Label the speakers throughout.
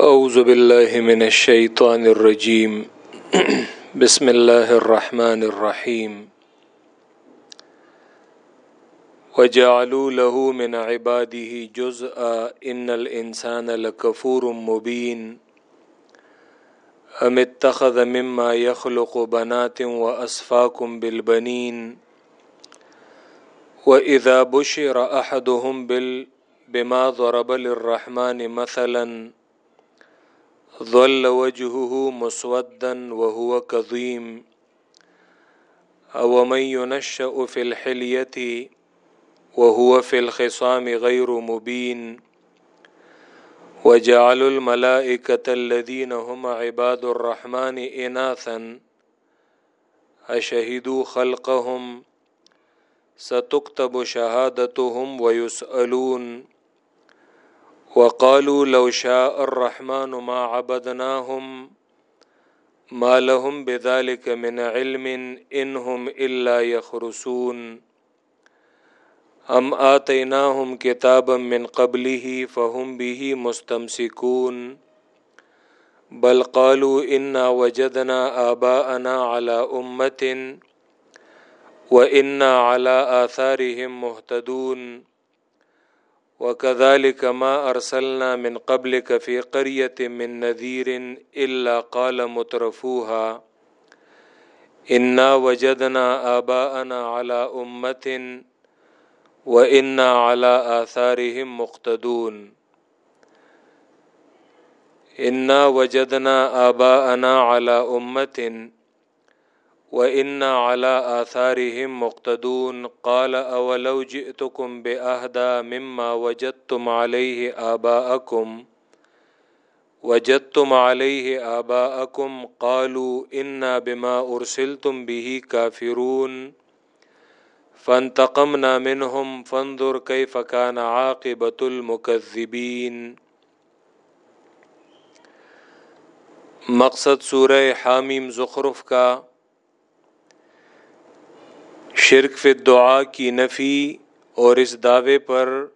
Speaker 1: اعوذ باللہ من الشیطان الرجیم بسم اللہ الرحمن الرحیم وجعلوا له من عباده جزءا ان الانسان لکفور مبین ام اتخذ مما يخلق بنات واسفاكم بالبنین واذا بشر احدهم بال بما ضرب للرحمن مثلا ظل وجهه مسودا وهو كظيم. أو من ينشأ في الحلية وهو في الخصام غير مبين. وجعلوا الملائكة الذين هم عباد الرحمن إناثا. أشهدوا خلقهم. ستكتب شهادتهم ويسألون. وقالوا لو شاء الرحمن ما عبدناهم ما لهم بذلك من علم إنهم إلا يخرسون. أم آتيناهم كتابا من قبله فهم به مستمسكون. بل قالوا إنا وجدنا آباءنا على أمة وإنا على آثارهم مهتدون. وكذلك ما أرسلنا من قبلك في قرية من نذير إلا قال مترفوها. إنا وجدنا آباءنا على أمة وإنا على آثارهم مقتدون. إنا وجدنا آباءنا على أمة وإنا على آثارهم مقتدون قال أولو جئتكم بأهدى مما وجدتم عليه آباءكم وجدتم عليه آباءكم قالوا إنا بما أرسلتم به كافرون فانتقمنا منهم فانظر كيف كان عاقبة المكذبين مقصد سورہ حامیم زخرف کا شرک فی دعا کی نفی اور اس دعوے پر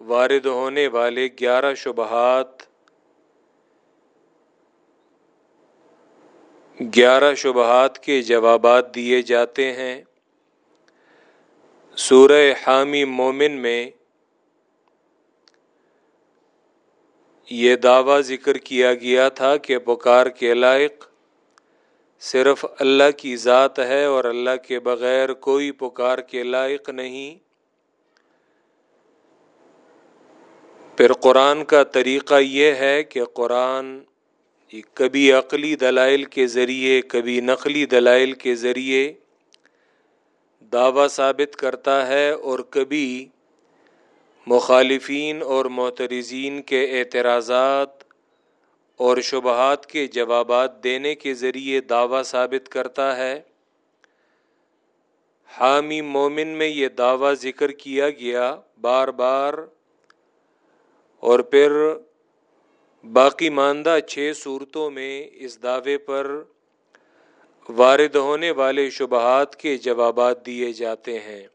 Speaker 1: وارد ہونے والے گیارہ شبہات گیارہ شبہات کے جوابات دیے جاتے ہیں۔ سورہ حامی مومن میں یہ دعویٰ ذکر کیا گیا تھا کہ پکار کے لائق صرف اللہ کی ذات ہے اور اللہ کے بغیر کوئی پکار کے لائق نہیں۔ پھر قرآن کا طریقہ یہ ہے کہ قرآن کبھی عقلی دلائل کے ذریعے، کبھی نقلی دلائل کے ذریعے دعویٰ ثابت کرتا ہے اور کبھی مخالفین اور معترزین کے اعتراضات اور شبہات کے جوابات دینے کے ذریعے دعویٰ ثابت کرتا ہے۔ حامی مومن میں یہ دعویٰ ذکر کیا گیا بار بار اور پھر باقی ماندہ چھ صورتوں میں اس دعوے پر وارد ہونے والے شبہات کے جوابات دیے جاتے ہیں۔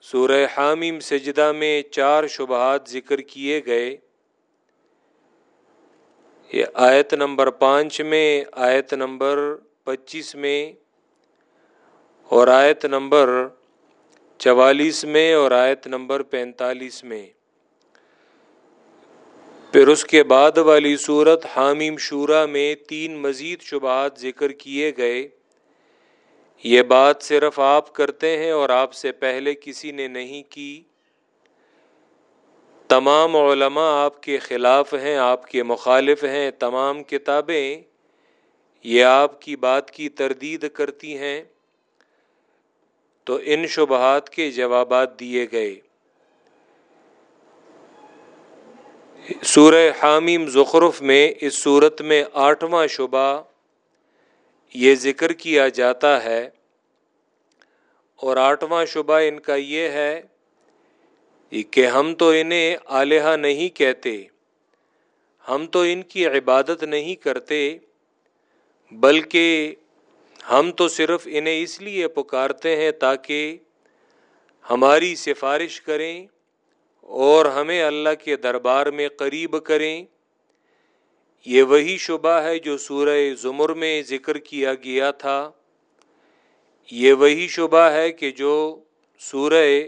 Speaker 1: سورہ حامیم سجدہ میں چار شبہات ذکر کیے گئے۔ یہ آیت نمبر پانچ میں، آیت نمبر پچیس میں اور آیت نمبر چوالیس میں اور آیت نمبر پینتالیس میں۔ پھر اس کے بعد والی صورت حامیم شورا میں تین مزید شبہات ذکر کیے گئے۔ یہ بات صرف آپ کرتے ہیں اور آپ سے پہلے کسی نے نہیں کی۔ تمام علماء آپ کے خلاف ہیں، آپ کے مخالف ہیں، تمام کتابیں یہ آپ کی بات کی تردید کرتی ہیں۔ تو ان شبہات کے جوابات دیے گئے۔ سورہ حامیم زخرف میں اس صورت میں آٹھواں شبہ یہ ذکر کیا جاتا ہے۔ اور آٹھواں شبہ ان کا یہ ہے کہ ہم تو انہیں آلیہ نہیں کہتے، ہم تو ان کی عبادت نہیں کرتے، بلکہ ہم تو صرف انہیں اس لیے پکارتے ہیں تاکہ ہماری سفارش کریں اور ہمیں اللہ کے دربار میں قریب کریں۔ یہ وہی شبہ ہے جو سورہ زمر میں ذکر کیا گیا تھا۔ یہ وہی شبہ ہے کہ جو سورہ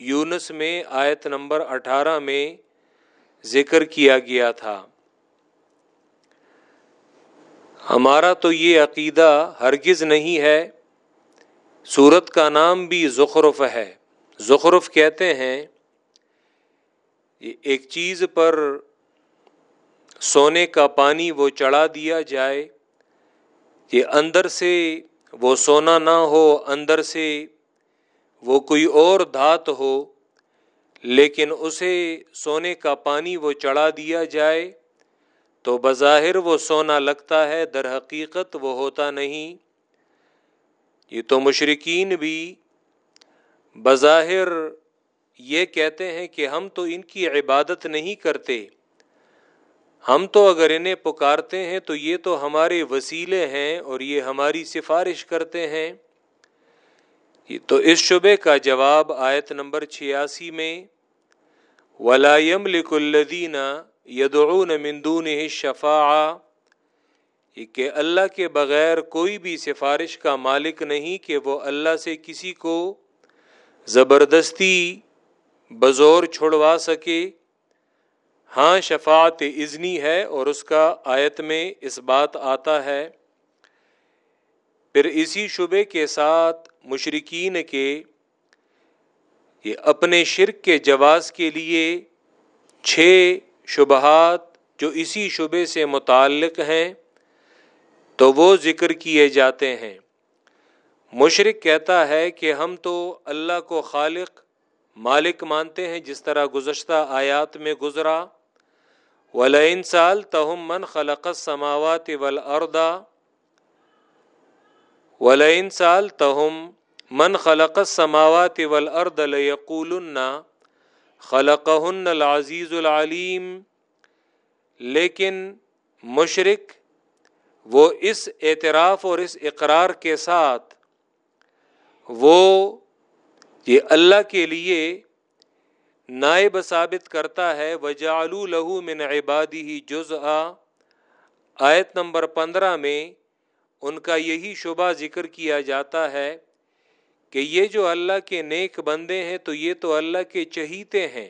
Speaker 1: یونس میں آیت نمبر اٹھارہ میں ذکر کیا گیا تھا۔ ہمارا تو یہ عقیدہ ہرگز نہیں ہے۔ سورت کا نام بھی زخرف ہے۔ زخرف کہتے ہیں ایک چیز پر سونے کا پانی وہ چڑھا دیا جائے کہ اندر سے وہ سونا نہ ہو، اندر سے وہ کوئی اور دھات ہو، لیکن اسے سونے کا پانی وہ چڑھا دیا جائے، تو بظاہر وہ سونا لگتا ہے، در حقیقت وہ ہوتا نہیں۔ یہ تو مشرقین بھی بظاہر یہ کہتے ہیں کہ ہم تو ان کی عبادت نہیں کرتے۔ ہم تو اگر انہیں پکارتے ہیں تو یہ تو ہمارے وسیلے ہیں اور یہ ہماری سفارش کرتے ہیں۔ تو اس شبے کا جواب آیت نمبر چھیاسی میں ولام لک الدین یدعون مندون شفا کہ اللہ کے بغیر کوئی بھی سفارش کا مالک نہیں کہ وہ اللہ سے کسی کو زبردستی بزور چھڑوا سکے۔ ہاں شفاعت اذنی ہے اور اس کا آیت میں اس بات آتا ہے۔ پھر اسی شبے کے ساتھ مشرقین کے یہ اپنے شرک کے جواز کے لیے چھ شبہات جو اسی شبے سے متعلق ہیں، تو وہ ذکر کیے جاتے ہیں۔ مشرق کہتا ہے کہ ہم تو اللہ کو خالق، مالک مانتے ہیں، جس طرح گزشتہ آیات میں گزرا۔ ولئن سال تہم من خلق سماوات ول اردا ولئن سال تہم من خلق سماوات ول ارد القول خلق العزیز العلیم لیکن مشرق وہ اس اعتراف اور اس اقرار کے ساتھ وہ یہ اللہ کے لیے نائب ثابت کرتا ہے وجالو لہو من عبادی ہی جز آیت نمبر پندرہ میں ان کا یہی شبہ ذکر کیا جاتا ہے کہ یہ جو اللہ کے نیک بندے ہیں تو یہ تو اللہ کے چہیتے ہیں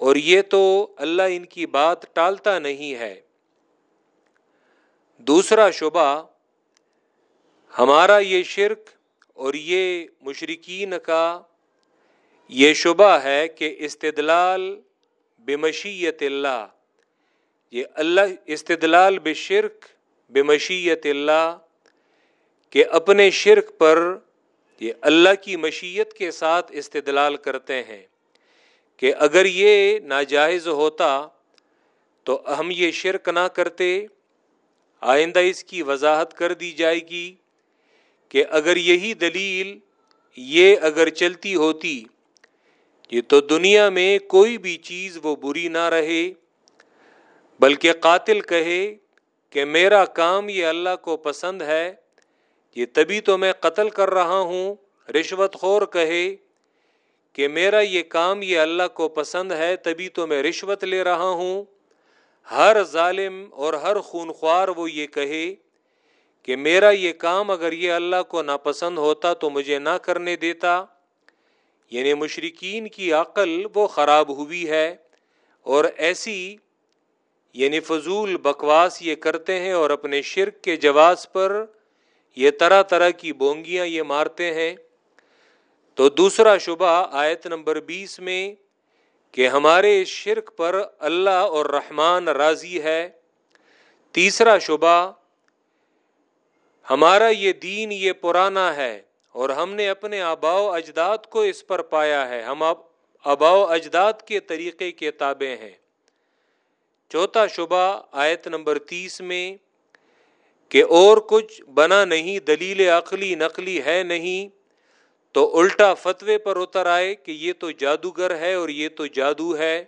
Speaker 1: اور یہ تو اللہ ان کی بات ٹالتا نہیں ہے۔ دوسرا شبہ، ہمارا یہ شرک اور یہ مشرقین کا یہ شبہ ہے کہ استدلال بمشیت اللہ، یہ اللہ استدلال بشرک بمشیت اللہ کہ اپنے شرک پر یہ اللہ کی مشیت کے ساتھ استدلال کرتے ہیں کہ اگر یہ ناجائز ہوتا تو ہم یہ شرک نہ کرتے، آئندہ اس کی وضاحت کر دی جائے گی کہ اگر یہی دلیل یہ اگر چلتی ہوتی، یہ تو دنیا میں کوئی بھی چیز وہ بری نہ رہے، بلکہ قاتل کہے کہ میرا کام یہ اللہ کو پسند ہے، یہ تبھی تو میں قتل کر رہا ہوں۔ رشوت خور کہے کہ میرا یہ کام یہ اللہ کو پسند ہے، تبھی تو میں رشوت لے رہا ہوں۔ ہر ظالم اور ہر خونخوار وہ یہ کہے کہ میرا یہ کام اگر یہ اللہ کو ناپسند ہوتا تو مجھے نہ کرنے دیتا۔ یعنی مشرقین کی عقل وہ خراب ہوئی ہے اور ایسی یعنی فضول بکواس یہ کرتے ہیں اور اپنے شرک کے جواز پر یہ طرح طرح کی بونگیاں یہ مارتے ہیں۔ تو دوسرا شبہ آیت نمبر بیس میں کہ ہمارے اس شرک پر اللہ اور رحمان راضی ہے۔ تیسرا شبہ، ہمارا یہ دین یہ پرانا ہے اور ہم نے اپنے آباؤ اجداد کو اس پر پایا ہے۔ ہم آباؤ اجداد کے طریقے کے تابع ہیں۔ چوتھا شبہ آیت نمبر تیس میں کہ اور کچھ بنا نہیں، دلیل عقلی نقلی ہے نہیں، تو الٹا فتوے پر اتر آئے کہ یہ تو جادوگر ہے اور یہ تو جادو ہے۔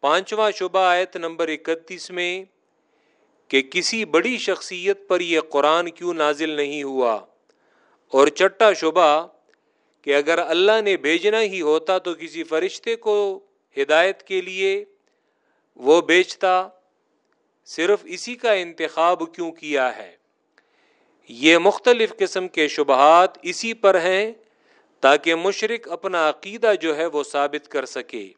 Speaker 1: پانچواں شبہ آیت نمبر اکتیس میں کہ کسی بڑی شخصیت پر یہ قرآن کیوں نازل نہیں ہوا؟ اور چٹا شبہ کہ اگر اللہ نے بھیجنا ہی ہوتا تو کسی فرشتے کو ہدایت کے لیے وہ بیچتا صرف اسی کا انتخاب کیوں کیا ہے؟ یہ مختلف قسم کے شبہات اسی پر ہیں تاکہ مشرق اپنا عقیدہ جو ہے وہ ثابت کر سکے۔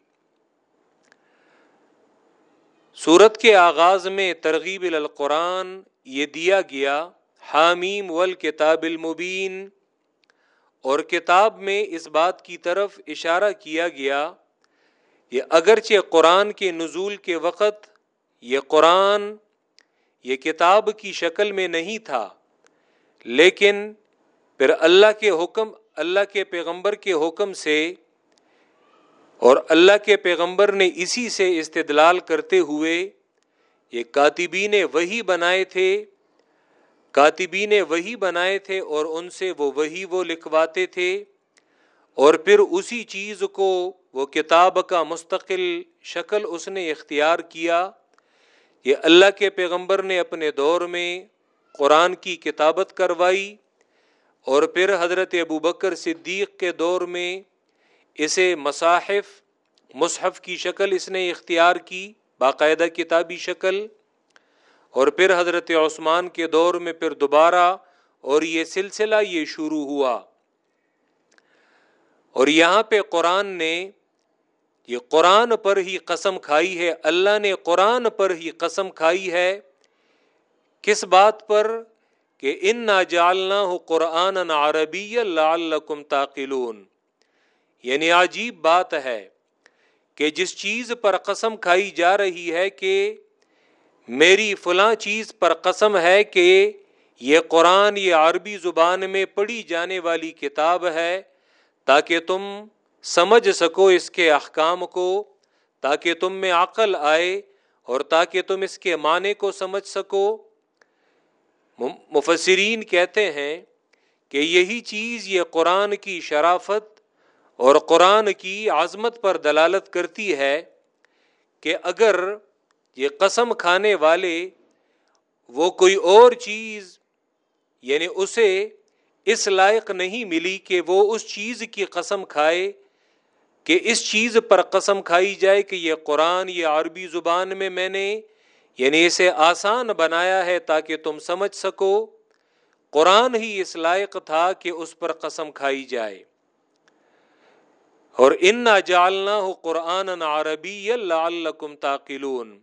Speaker 1: سورت کے آغاز میں ترغیب القرآن یہ دیا گیا، حامیم والکتاب المبین، اور کتاب میں اس بات کی طرف اشارہ کیا گیا یہ اگرچہ قرآن کے نزول کے وقت یہ قرآن یہ کتاب کی شکل میں نہیں تھا، لیکن پھر اللہ کے حکم، اللہ کے پیغمبر کے حکم سے اور اللہ کے پیغمبر نے اسی سے استدلال کرتے ہوئے یہ کاتبین وہی بنائے تھے، کاتبین وہی بنائے تھے اور ان سے وہ وہی وہ لکھواتے تھے اور پھر اسی چیز کو وہ کتاب کا مستقل شکل اس نے اختیار کیا یہ اللہ کے پیغمبر نے اپنے دور میں قرآن کی کتابت کروائی اور پھر حضرت ابو بکر صدیق کے دور میں اسے مصاحف، مصحف کی شکل اس نے اختیار کی، باقاعدہ کتابی شکل، اور پھر حضرت عثمان کے دور میں پھر دوبارہ اور یہ سلسلہ یہ شروع ہوا۔ اور یہاں پہ قرآن نے یہ قرآن پر ہی قسم کھائی ہے، اللہ نے قرآن پر ہی قسم کھائی ہے۔ کس بات پر؟ کہ ان نہ جالنا ہو قرآن عربی لعلکم تاقلون یعنی عجیب بات ہے کہ جس چیز پر قسم کھائی جا رہی ہے کہ میری فلاں چیز پر قسم ہے کہ یہ قرآن، یہ عربی زبان میں پڑھی جانے والی کتاب ہے، تاکہ تم سمجھ سکو اس کے احکام کو تاکہ تم میں عقل آئے اور تاکہ تم اس کے معنی کو سمجھ سکو۔ مفسرین کہتے ہیں کہ یہی چیز یہ قرآن کی شرافت اور قرآن کی عظمت پر دلالت کرتی ہے کہ اگر یہ قسم کھانے والے وہ کوئی اور چیز یعنی اسے اس لائق نہیں ملی کہ وہ اس چیز کی قسم کھائے کہ اس چیز پر قسم کھائی جائے کہ یہ قرآن، یہ عربی زبان میں میں نے یعنی اسے آسان بنایا ہے تاکہ تم سمجھ سکو، قرآن ہی اس لائق تھا کہ اس پر قسم کھائی جائے۔ اور ان نہ جالنا ہو قرآن عربی اللہ تاقلون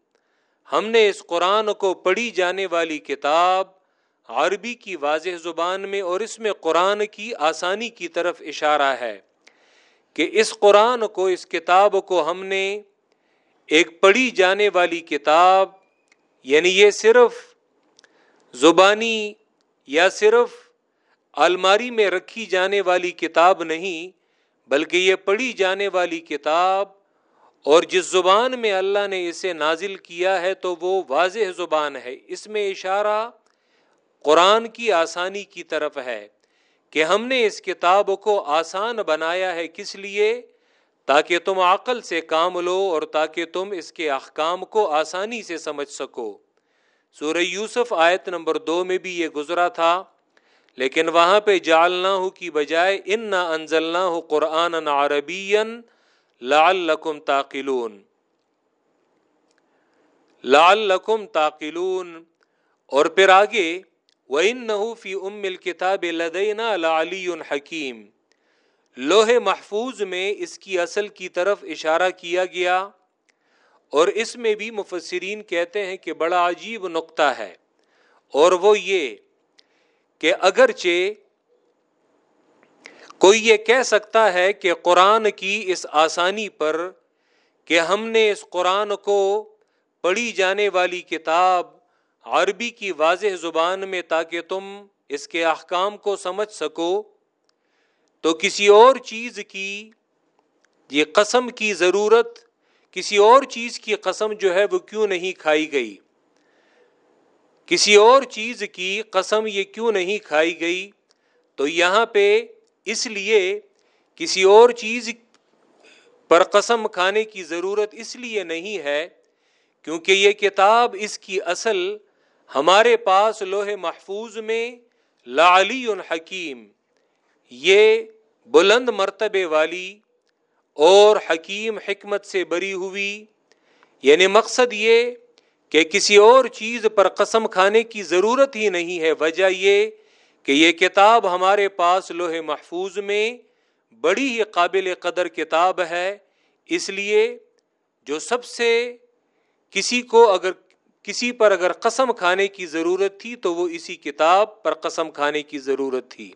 Speaker 1: ہم نے اس قرآن کو پڑھی جانے والی کتاب عربی کی واضح زبان میں اور اس میں قرآن کی آسانی کی طرف اشارہ ہے۔ کہ اس قرآن کو، اس کتاب کو ہم نے ایک پڑھی جانے والی کتاب یعنی یہ صرف زبانی یا صرف الماری میں رکھی جانے والی کتاب نہیں، بلکہ یہ پڑھی جانے والی کتاب اور جس زبان میں اللہ نے اسے نازل کیا ہے تو وہ واضح زبان ہے۔ اس میں اشارہ قرآن کی آسانی کی طرف ہے۔ کہ ہم نے اس کتاب کو آسان بنایا ہے کس لیے؟ تاکہ تم عقل سے کام لو اور تاکہ تم اس کے احکام کو آسانی سے سمجھ سکو۔ سورہ یوسف آیت نمبر دو میں بھی یہ گزرا تھا، لیکن وہاں پہ جالنا ہو کی بجائے ان نہ انزلنا ہو قرآن عربی لال لکم تاقلون لال لکم تاقلون اور پھر آگے وہ ان نحوفی ام الکتاب لدینا لعلی حکیم لوہے محفوظ میں اس کی اصل کی طرف اشارہ کیا گیا اور اس میں بھی مفسرین کہتے ہیں کہ بڑا عجیب نقطہ ہے۔ اور وہ یہ کہ اگرچہ کوئی یہ کہہ سکتا ہے کہ قرآن کی اس آسانی پر کہ ہم نے اس قرآن کو پڑھی جانے والی کتاب عربی کی واضح زبان میں تاکہ تم اس کے احکام کو سمجھ سکو، تو کسی اور چیز کی، یہ قسم کی ضرورت، کسی اور چیز کی قسم جو ہے وہ کیوں نہیں کھائی گئی؟ کسی اور چیز کی قسم یہ کیوں نہیں کھائی گئی؟ تو یہاں پہ اس لیے کسی اور چیز پر قسم کھانے کی ضرورت اس لیے نہیں ہے، کیونکہ یہ کتاب اس کی اصل ہمارے پاس لوہے محفوظ میں لالی الحکیم یہ بلند مرتبے والی اور حکیم حکمت سے بری ہوئی یعنی مقصد یہ کہ کسی اور چیز پر قسم کھانے کی ضرورت ہی نہیں ہے، وجہ یہ کہ یہ کتاب ہمارے پاس لوہے محفوظ میں بڑی ہی قابل قدر کتاب ہے، اس لیے جو سب سے کسی کو اگر کسی پر اگر قسم کھانے کی ضرورت تھی تو وہ اسی کتاب پر قسم کھانے کی ضرورت تھی۔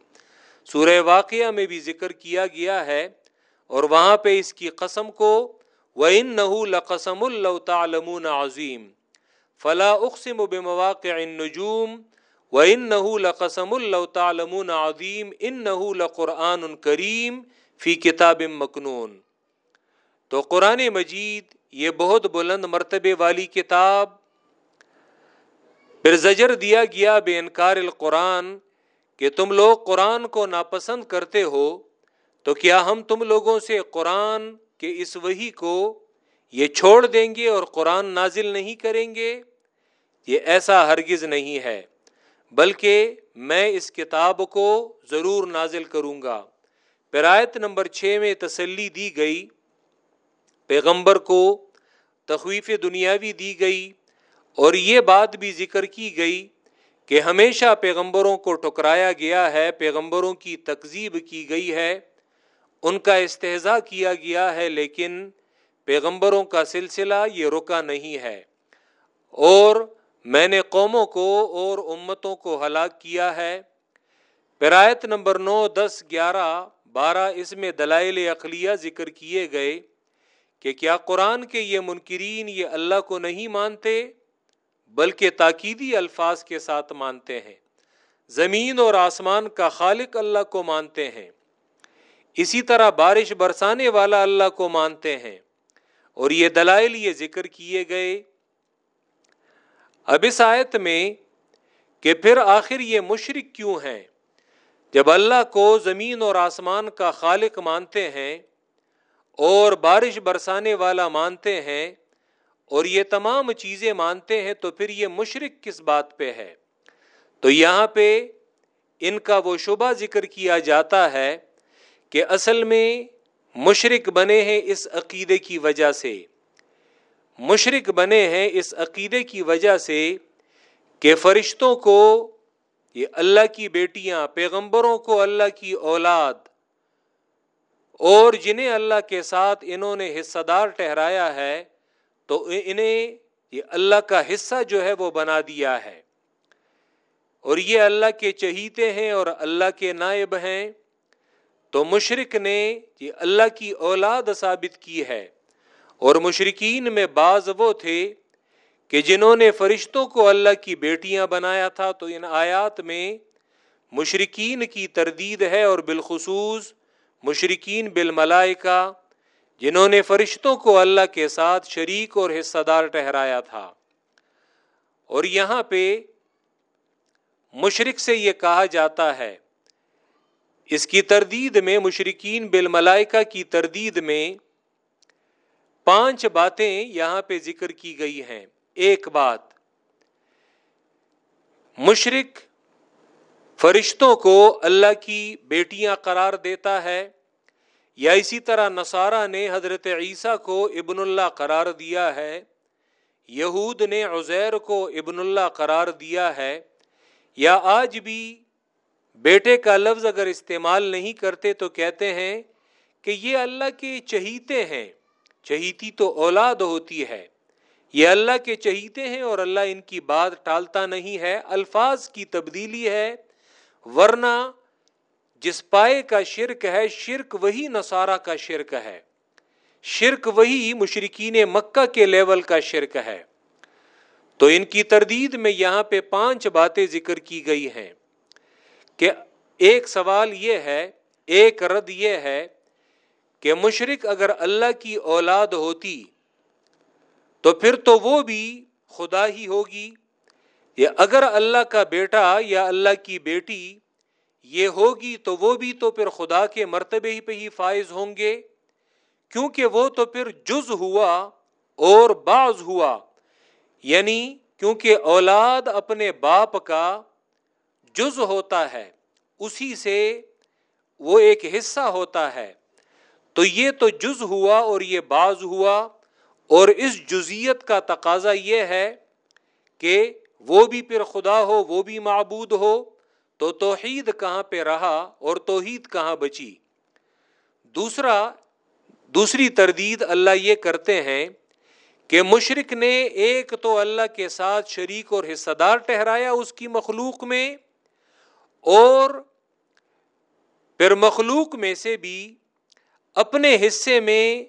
Speaker 1: سورہ واقعہ میں بھی ذکر کیا گیا ہے اور وہاں پہ اس کی قسم کو وَإِنَّهُ لَقَسَمُ اللَّوْ تَعْلَمُونَ عَظِيمٌ۔ فَلَا أُقْسِمُ بِمَوَاقِعِ النُّجُومِ وَإِنَّهُ لَقَسَمُ اللَّوْ تَعْلَمُونَ عَظِيمٌ۔ إِنَّهُ لَقُرْآنٌ كَرِيمٌ فِي كِتَابٍ مَكْنُونَ۔ تو قرآن مجید یہ بہت بلند مرتبے والی کتاب پھر زجر دیا گیا بے انکار القرآن کہ تم لوگ قرآن کو ناپسند کرتے ہو تو کیا ہم تم لوگوں سے قرآن کے اس وہی کو یہ چھوڑ دیں گے اور قرآن نازل نہیں کریں گے؟ یہ ایسا ہرگز نہیں ہے، بلکہ میں اس کتاب کو ضرور نازل کروں گا۔ پرایت نمبر چھ میں تسلی دی گئی، پیغمبر کو تخویف دنیاوی دی گئی۔ اور یہ بات بھی ذکر کی گئی کہ ہمیشہ پیغمبروں کو ٹکرایا گیا ہے، پیغمبروں کی تکذیب کی گئی ہے، ان کا استحضا کیا گیا ہے، لیکن پیغمبروں کا سلسلہ یہ رکا نہیں ہے۔ اور میں نے قوموں کو اور امتوں کو ہلاک کیا ہے۔ پرایت نمبر نو، دس، گیارہ، بارہ، اس میں دلائل اقلیہ ذکر کیے گئے کہ کیا قرآن کے یہ منکرین یہ اللہ کو نہیں مانتے؟ بلکہ تاکیدی الفاظ کے ساتھ مانتے ہیں۔ زمین اور آسمان کا خالق اللہ کو مانتے ہیں۔ اسی طرح بارش برسانے والا اللہ کو مانتے ہیں۔ اور یہ دلائل، یہ ذکر کیے گئے۔ اب اس آیت میں کہ پھر آخر یہ مشرق کیوں ہیں؟ جب اللہ کو زمین اور آسمان کا خالق مانتے ہیں اور بارش برسانے والا مانتے ہیں اور یہ تمام چیزیں مانتے ہیں تو پھر یہ مشرق کس بات پہ ہے؟ تو یہاں پہ ان کا وہ شبہ ذکر کیا جاتا ہے کہ اصل میں مشرق بنے ہیں اس عقیدے کی وجہ سے۔ مشرق بنے ہیں اس عقیدے کی وجہ سے کہ فرشتوں کو، یہ اللہ کی بیٹیاں، پیغمبروں کو اللہ کی اولاد اور جنہیں اللہ کے ساتھ انہوں نے حصہ دار ٹہرایا ہے تو انہیں یہ اللہ کا حصہ جو ہے وہ بنا دیا ہے۔ اور یہ اللہ کے چہیتے ہیں اور اللہ کے نائب ہیں۔ تو مشرق نے یہ اللہ کی اولاد ثابت کی ہے۔ اور مشرقین میں بعض وہ تھے کہ جنہوں نے فرشتوں کو اللہ کی بیٹیاں بنایا تھا۔ تو ان آیات میں مشرقین کی تردید ہے اور بالخصوص مشرقین بالملائکہ جنہوں نے فرشتوں کو اللہ کے ساتھ شریک اور حصہ دار ٹہرایا تھا۔ اور یہاں پہ مشرق سے یہ کہا جاتا ہے، اس کی تردید میں مشرقین بالملائکہ کی تردید میں پانچ باتیں یہاں پہ ذکر کی گئی ہیں۔ ایک بات، مشرق فرشتوں کو اللہ کی بیٹیاں قرار دیتا ہے۔ یا اسی طرح نصارہ نے حضرت عیسیٰ کو ابن اللہ قرار دیا ہے، یہود نے عزیر کو ابن اللہ قرار دیا ہے، یا آج بھی بیٹے کا لفظ اگر استعمال نہیں کرتے تو کہتے ہیں کہ یہ اللہ کے چہیتے ہیں، چہیتی تو اولاد ہوتی ہے۔ یہ اللہ کے چہیتے ہیں اور اللہ ان کی بات ٹالتا نہیں ہے، الفاظ کی تبدیلی ہے، ورنہ جس پائے کا شرک ہے، شرک وہی نصارہ کا شرک ہے۔ شرک وہی مشرقین مکہ کے لیول کا شرک ہے۔ تو ان کی تردید میں یہاں پہ پانچ باتیں ذکر کی گئی ہیں کہ ایک سوال یہ ہے، ایک رد یہ ہے کہ مشرق اگر اللہ کی اولاد ہوتی تو پھر تو وہ بھی خدا ہی ہوگی یا اگر اللہ کا بیٹا یا اللہ کی بیٹی یہ ہوگی تو وہ بھی تو پھر خدا کے مرتبے ہی پہ ہی فائز ہوں گے۔ کیونکہ وہ تو پھر جز ہوا اور بعض ہوا۔ یعنی کیونکہ اولاد اپنے باپ کا جز ہوتا ہے، اسی سے وہ ایک حصہ ہوتا ہے۔ تو یہ تو جز ہوا اور یہ باز ہوا۔ اور اس جزیت کا تقاضا یہ ہے کہ وہ بھی پھر خدا ہو، وہ بھی معبود ہو۔ تو توحید کہاں پہ رہا اور توحید کہاں بچی؟ دوسرا، دوسری تردید اللہ یہ کرتے ہیں کہ مشرق نے ایک تو اللہ کے ساتھ شریک اور حصہ دار ٹہرایا اس کی مخلوق میں اور پھر مخلوق میں سے بھی اپنے حصے میں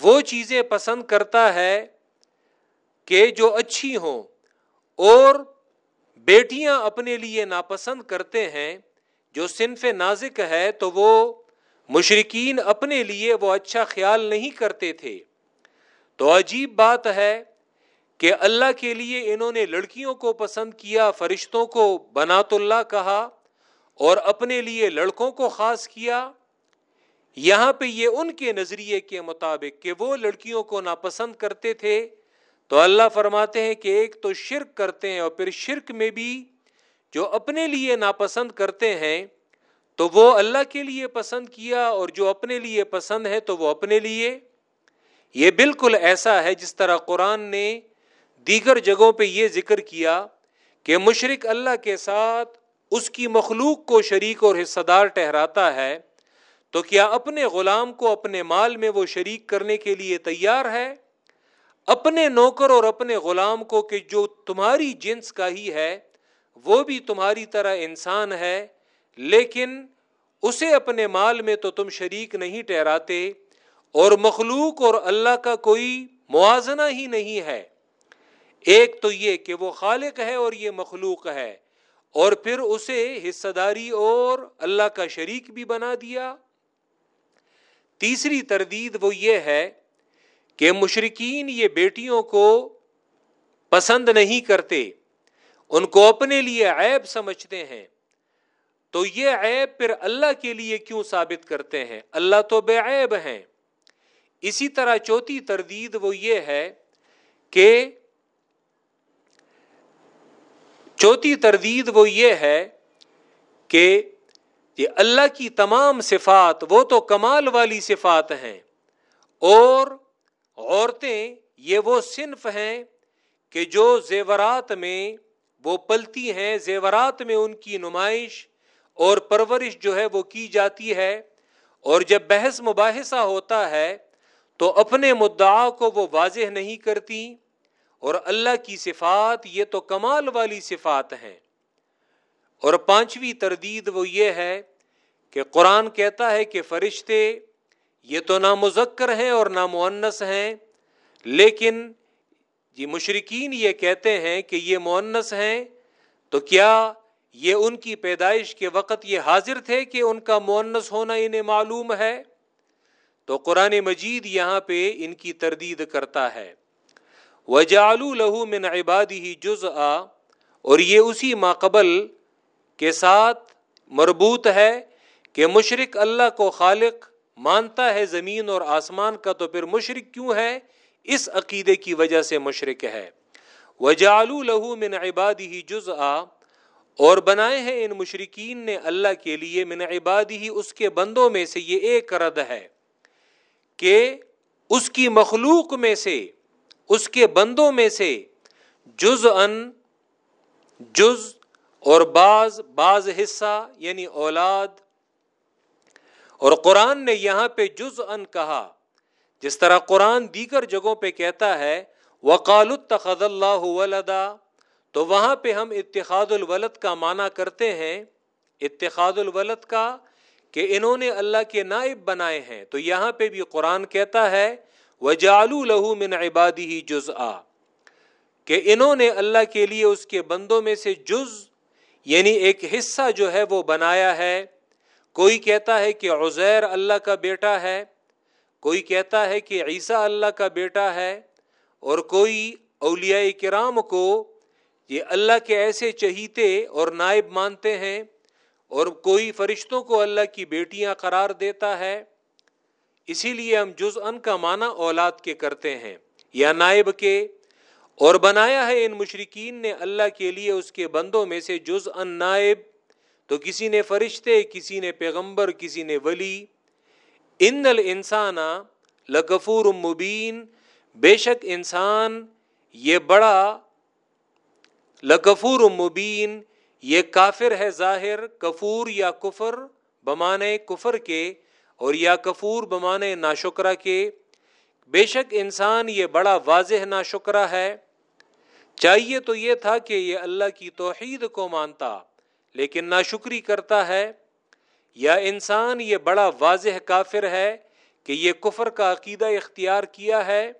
Speaker 1: وہ چیزیں پسند کرتا ہے کہ جو اچھی ہوں اور بیٹیاں اپنے لیے ناپسند کرتے ہیں، جو صنف نازک ہے تو وہ مشرقین اپنے لیے وہ اچھا خیال نہیں کرتے تھے۔ تو عجیب بات ہے کہ اللہ کے لیے انہوں نے لڑکیوں کو پسند کیا، فرشتوں کو بنات اللہ کہا اور اپنے لیے لڑکوں کو خاص کیا۔ یہاں پہ یہ ان کے نظریے کے مطابق کہ وہ لڑکیوں کو ناپسند کرتے تھے۔ تو اللہ فرماتے ہیں کہ ایک تو شرک کرتے ہیں اور پھر شرک میں بھی جو اپنے لیے ناپسند کرتے ہیں، تو وہ اللہ کے لیے پسند کیا اور جو اپنے لیے پسند ہے تو وہ اپنے لیے۔ یہ بالکل ایسا ہے جس طرح قرآن نے دیگر جگہوں پہ یہ ذکر کیا کہ مشرق اللہ کے ساتھ اس کی مخلوق کو شریک اور حصہ دار ٹہراتا ہے۔ تو کیا اپنے غلام کو اپنے مال میں وہ شریک کرنے کے لیے تیار ہے؟ اپنے نوکر اور اپنے غلام کو کہ جو تمہاری جنس کا ہی ہے، وہ بھی تمہاری طرح انسان ہے، لیکن اسے اپنے مال میں تو تم شریک نہیں ٹہراتے اور مخلوق اور اللہ کا کوئی موازنہ ہی نہیں ہے۔ ایک تو یہ کہ وہ خالق ہے اور یہ مخلوق ہے، اور پھر اسے حصہ داری اور اللہ کا شریک بھی بنا دیا۔ تیسری تردید وہ یہ ہے کہ مشرقین یہ بیٹیوں کو پسند نہیں کرتے، ان کو اپنے لیے عیب سمجھتے ہیں۔ تو یہ عیب پھر اللہ کے لیے کیوں ثابت کرتے ہیں؟ اللہ تو بے عیب ہیں۔ اسی طرح چوتھی تردید وہ یہ ہے کہ چوتھی تردید وہ یہ ہے کہ یہ اللہ کی تمام صفات وہ تو کمال والی صفات ہیں اور عورتیں یہ وہ صنف ہیں کہ جو زیورات میں، وہ پلتی ہیں، زیورات میں ان کی نمائش اور پرورش جو ہے وہ کی جاتی ہے۔ اور جب بحث مباحثہ ہوتا ہے تو اپنے مدعا کو وہ واضح نہیں کرتی۔ اور اللہ کی صفات، یہ تو کمال والی صفات ہیں۔ اور پانچویں تردید وہ یہ ہے کہ قرآن کہتا ہے کہ فرشتے یہ تو نامذکر ہیں اور نامعنس ہیں، لیکن جی یہ مشرقین یہ کہتے ہیں کہ یہ معنس ہیں، تو کیا یہ ان کی پیدائش کے وقت یہ حاضر تھے کہ ان کا معنس ہونا انہیں معلوم ہے؟ تو قرآن مجید یہاں پہ ان کی تردید کرتا ہے۔ وجالو لہو من عبادی جز آ اور یہ اسی ماقبل کے ساتھ مربوط ہے کہ مشرق اللہ کو خالق مانتا ہے زمین اور آسمان کا تو پھر مشرق کیوں ہے؟ اس عقیدے کی وجہ سے مشرق ہے۔ وجالو لہو من عبادی جز آ اور بنائے ہیں ان مشرقین نے اللہ کے لیے من عبادی اس کے بندوں میں سے یہ ایک رد ہے کہ اس کی مخلوق میں سے، اس کے بندوں میں سے جز ان جز اور بعض بعض حصہ یعنی اولاد اور قرآن نے یہاں پہ جز ان کہا، جس طرح قرآن دیگر جگہوں پہ کہتا ہے، وقال التخذ اللہ ولدا، تو وہاں پہ ہم اتخاذ الولد کا معنی کرتے ہیں۔ اتخاذ الولد کا، کہ انہوں نے اللہ کے نائب بنائے ہیں۔ تو یہاں پہ بھی قرآن کہتا ہے وجالو لہو من عبادی ہی جز آ کہ انہوں نے اللہ کے لیے اس کے بندوں میں سے جز یعنی ایک حصہ جو ہے وہ بنایا ہے۔ کوئی کہتا ہے کہ عزیر اللہ کا بیٹا ہے، کوئی کہتا ہے کہ عیسیٰ اللہ کا بیٹا ہے، اور کوئی اولیاء کرام کو یہ اللہ کے ایسے چہیتے اور نائب مانتے ہیں، اور کوئی فرشتوں کو اللہ کی بیٹیاں قرار دیتا ہے۔ اسی لیے ہم جز ان کا معنی اولاد کے کرتے ہیں یا نائب کے۔ اور بنایا ہے ان مشرقین نے اللہ کے لیے اس کے بندوں میں سے جز ان نائب۔ تو کسی نے فرشتے، کسی نے پیغمبر، کسی نے ولی۔ ان انسان لکفور مبین۔ بے شک انسان یہ بڑا لکفور مبین، یہ کافر ہے ظاہر، کفور یا کفر بمانے کفر کے اور یا کفور بمانے ناشکرا کے۔ بے شک انسان یہ بڑا واضح ناشکرا ہے۔ چاہیے تو یہ تھا کہ یہ اللہ کی توحید کو مانتا۔ لیکن ناشکری کرتا ہے، یا انسان یہ بڑا واضح کافر ہے کہ یہ کفر کا عقیدہ اختیار کیا ہے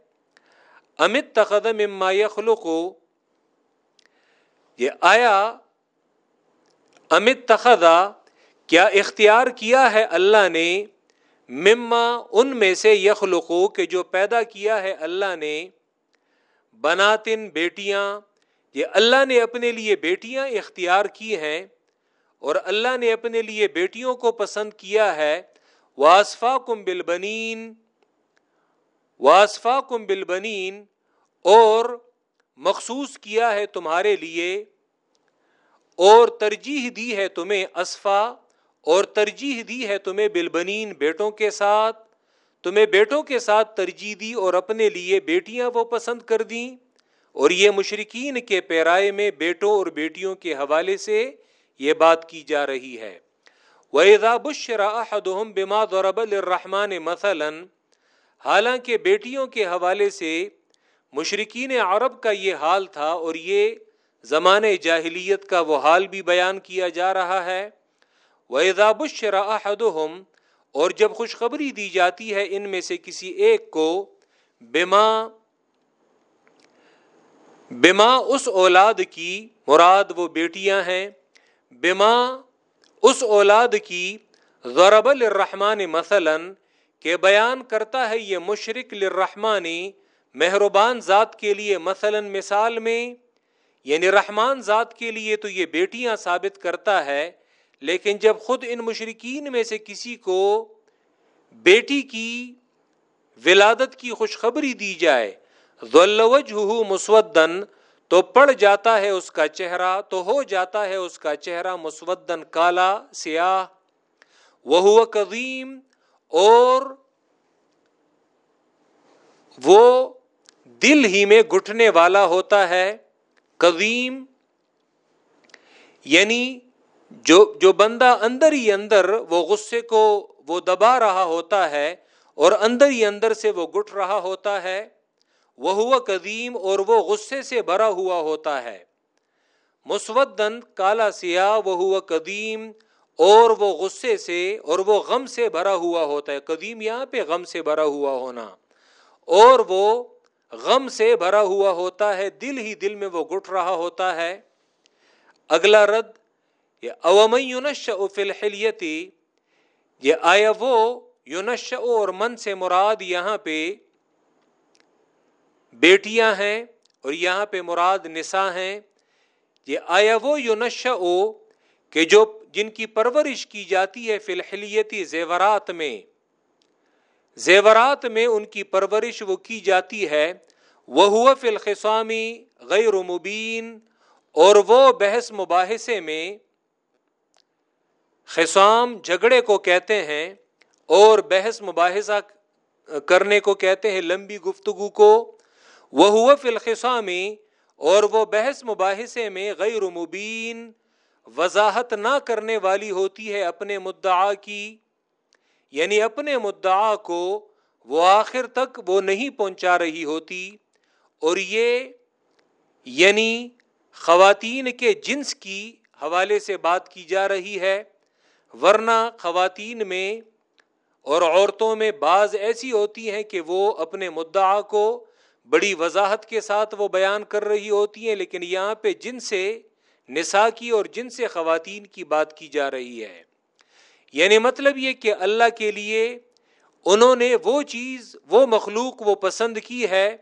Speaker 1: امت تقدم اما یخلق، یہ آیا امت تخذا کیا اختیار کیا ہے اللہ نے مما ان میں سے یخلقو کہ جو پیدا کیا ہے اللہ نے، بناتن، بیٹیاں، یہ اللہ نے اپنے لیے بیٹیاں اختیار کی ہیں۔ اور اللہ نے اپنے لیے بیٹیوں کو پسند کیا ہے واسفا کم بلبنین واسفا کم بلبنین اور مخصوص کیا ہے تمہارے لیے، اور ترجیح دی ہے تمہیں اسفا اور ترجیح دی ہے تمہیں بلبنین بیٹوں کے ساتھ، تمہیں بیٹوں کے ساتھ ترجیح دی اور اپنے لیے بیٹیاں وہ پسند کر دیں، اور یہ مشرقین کے پیرائے میں بیٹوں اور بیٹیوں کے حوالے سے یہ بات کی جا رہی ہے۔ وَإِذَا بِمَا ضَرَبَ لِلرَّحْمَنِ مَثَلًا، حالانکہ بیٹیوں کے حوالے سے مشرقین عرب کا یہ حال تھا اور یہ زمانے جاہلیت کا وہ حال بھی بیان کیا جا رہا ہے۔ وَإِذَا بُشِّرَ أَحَدُهُمْ، اور جب خوشخبری دی جاتی ہے ان میں سے کسی ایک کو، بما بما اس اولاد کی، مراد وہ بیٹیاں ہیں۔ بما اس اولاد کی غرب الرحمان مثلا کہ بیان کرتا ہے یہ مشرق للرحمانی مہربان ذات کے لیے مثلا مثال میں یعنی رحمان ذات کے لیے تو یہ بیٹیاں ثابت کرتا ہے، لیکن جب خود ان مشرقین میں سے کسی کو بیٹی کی ولادت کی خوشخبری دی جائے ذلوجہ مسودن تو پڑ جاتا ہے اس کا چہرہ، تو ہو جاتا ہے اس کا چہرہ مسودن کالا، سیاہ وہ قدیم، اور وہ دل ہی میں گٹھنے والا ہوتا ہے، قدیم یعنی جو جو بندہ اندر ہی اندر وہ غصے کو وہ دبا رہا ہوتا ہے، اور اندر ہی اندر سے وہ گٹ رہا ہوتا ہے۔ وہ ہوا قدیم اور وہ غصے سے بھرا ہوا ہوتا ہے۔ مسودن کالا سیاہ وہ ہوا قدیم اور وہ غصے سے اور وہ غم سے بھرا ہوا ہوتا ہے۔ قدیم یہاں پہ غم سے بھرا ہوا ہونا۔ اور وہ غم سے بھرا ہوا ہوتا ہے، دل ہی دل میں وہ گٹ رہا ہوتا ہے۔ اگلا رد، یہ اوم یونش فلحلیتی یہ آیا وہ یونش اور من سے مراد یہاں پہ بیٹیاں ہیں اور یہاں پہ مراد نسا ہیں، یہ آیا وہ یونش او کہ جو جن کی پرورش کی جاتی ہے فلحلیتی زیورات میں۔ زیورات میں ان کی پرورش وہ کی جاتی ہے وہ ہوا فلخسوامی غیر مبین اور وہ بحث مباحثے میں خسام جھگڑے کو کہتے ہیں اور بحث مباحثہ کرنے کو کہتے ہیں لمبی گفتگو کو۔ وہ فلخسامی اور وہ بحث مباحثے میں غیر مبین، وضاحت نہ کرنے والی ہوتی ہے اپنے مدعا کی۔ یعنی اپنے مدعا کو وہ آخر تک وہ نہیں پہنچا رہی ہوتی۔ اور یہ یعنی خواتین کے جنس کی حوالے سے بات کی جا رہی ہے۔ ورنہ خواتین میں اور عورتوں میں بعض ایسی ہوتی ہیں کہ وہ اپنے مدعا کو بڑی وضاحت کے ساتھ وہ بیان کر رہی ہوتی ہیں، لیکن یہاں پہ جن سے نسا کی اور جن سے خواتین کی بات کی جا رہی ہے۔ یعنی مطلب یہ کہ اللہ کے لیے انہوں نے وہ چیز، وہ مخلوق وہ پسند کی ہے